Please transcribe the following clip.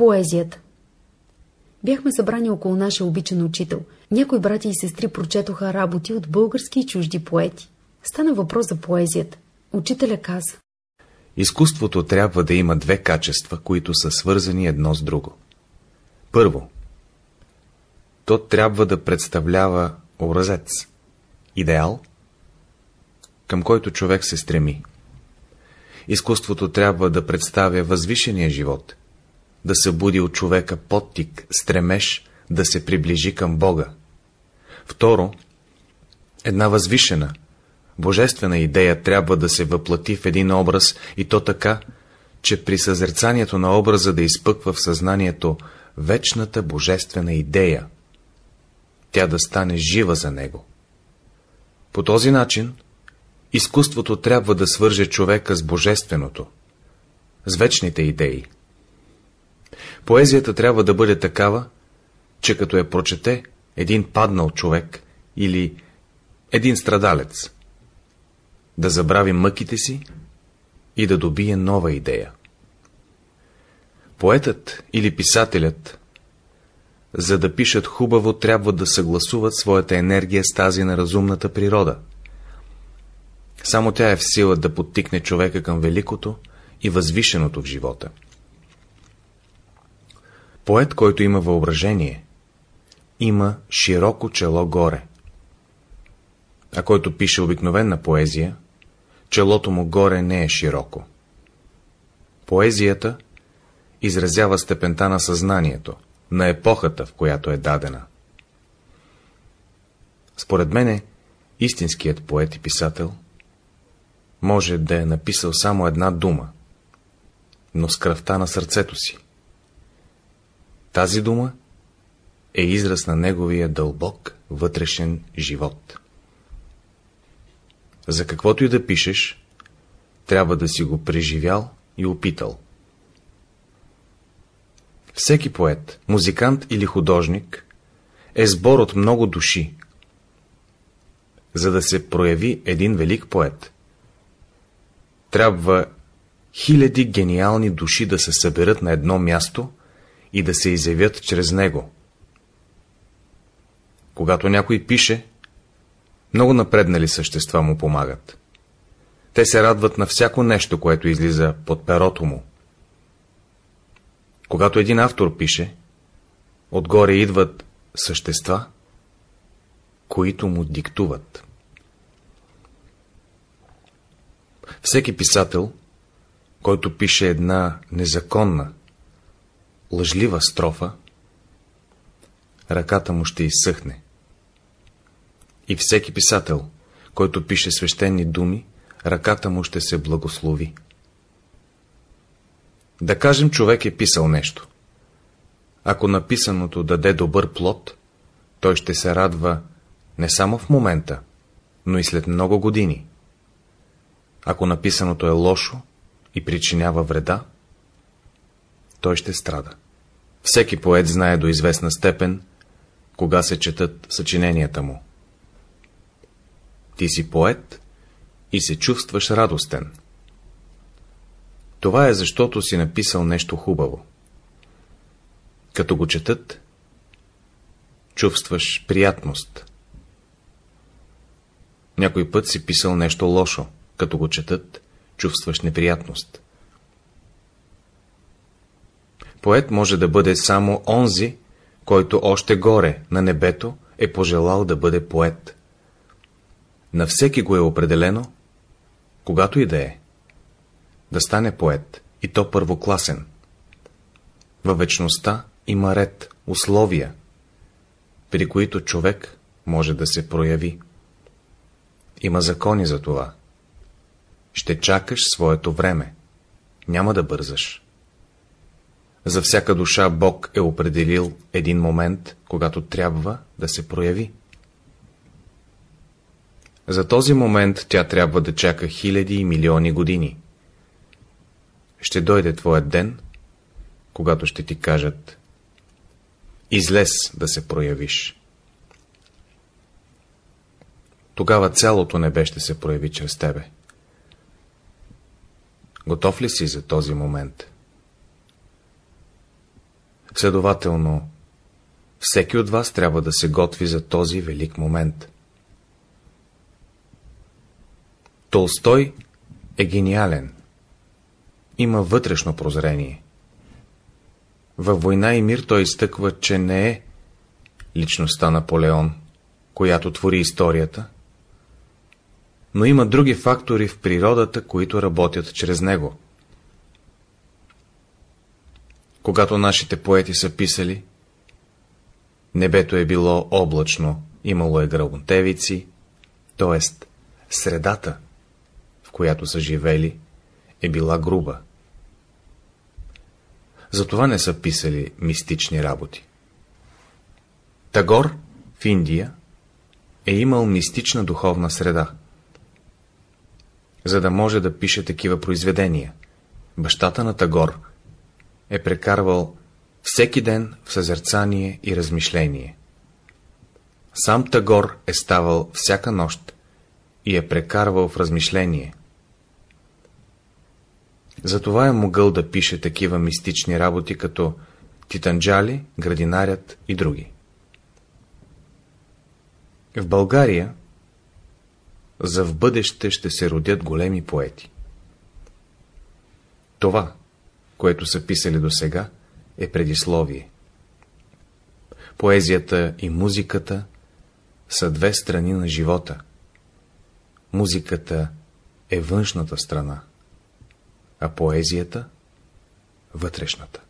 Поезията Бяхме събрани около нашия обичан учител. Някои брати и сестри прочетоха работи от български и чужди поети. Стана въпрос за поезията. Учителя каза. Изкуството трябва да има две качества, които са свързани едно с друго. Първо, то трябва да представлява образец, идеал, към който човек се стреми. Изкуството трябва да представя възвишения живот, да събуди от човека подтик, стремеж да се приближи към Бога. Второ, една възвишена, божествена идея трябва да се въплати в един образ и то така, че при съзерцанието на образа да изпъква в съзнанието вечната божествена идея, тя да стане жива за него. По този начин, изкуството трябва да свърже човека с божественото, с вечните идеи. Поезията трябва да бъде такава, че като я прочете един паднал човек или един страдалец, да забрави мъките си и да добие нова идея. Поетът или писателят, за да пишат хубаво, трябва да съгласуват своята енергия с тази на разумната природа. Само тя е в сила да подтикне човека към великото и възвишеното в живота. Поет, който има въображение, има широко чело горе. А който пише обикновена поезия, челото му горе не е широко. Поезията изразява степента на съзнанието, на епохата, в която е дадена. Според мене, истинският поет и писател може да е написал само една дума, но с кръвта на сърцето си. Тази дума е израз на неговия дълбок вътрешен живот. За каквото и да пишеш, трябва да си го преживял и опитал. Всеки поет, музикант или художник е сбор от много души. За да се прояви един велик поет, трябва хиляди гениални души да се съберат на едно място и да се изявят чрез него. Когато някой пише, много напреднали същества му помагат. Те се радват на всяко нещо, което излиза под перото му. Когато един автор пише, отгоре идват същества, които му диктуват. Всеки писател, който пише една незаконна, лъжлива строфа, ръката му ще изсъхне. И всеки писател, който пише свещени думи, ръката му ще се благослови. Да кажем, човек е писал нещо. Ако написаното даде добър плод, той ще се радва не само в момента, но и след много години. Ако написаното е лошо и причинява вреда, той ще страда. Всеки поет знае до известна степен, кога се четат съчиненията му. Ти си поет и се чувстваш радостен. Това е защото си написал нещо хубаво. Като го четат, чувстваш приятност. Някой път си писал нещо лошо. Като го четат, чувстваш неприятност. Поет може да бъде само онзи, който още горе, на небето, е пожелал да бъде поет. На всеки го е определено, когато и да е, да стане поет, и то първокласен. Във вечността има ред, условия, при които човек може да се прояви. Има закони за това. Ще чакаш своето време. Няма да бързаш. За всяка душа Бог е определил един момент, когато трябва да се прояви. За този момент тя трябва да чака хиляди и милиони години. Ще дойде твоят ден, когато ще ти кажат Излез да се проявиш. Тогава цялото небе ще се прояви чрез тебе. Готов ли си за този момент? Следователно, всеки от вас трябва да се готви за този велик момент. Толстой е гениален. Има вътрешно прозрение. Във война и мир той изтъква, че не е личността Наполеон, която твори историята, но има други фактори в природата, които работят чрез него. Когато нашите поети са писали, небето е било облачно, имало е гръбонтевици, т.е. средата, в която са живели, е била груба. Затова не са писали мистични работи. Тагор в Индия е имал мистична духовна среда. За да може да пише такива произведения, бащата на Тагор е прекарвал всеки ден в съзерцание и размишление. Сам Тагор е ставал всяка нощ и е прекарвал в размишление. Затова е могъл да пише такива мистични работи, като Титанджали, Градинарят и други. В България за в бъдеще ще се родят големи поети. Това, което са писали до сега, е предисловие. Поезията и музиката са две страни на живота. Музиката е външната страна, а поезията – вътрешната.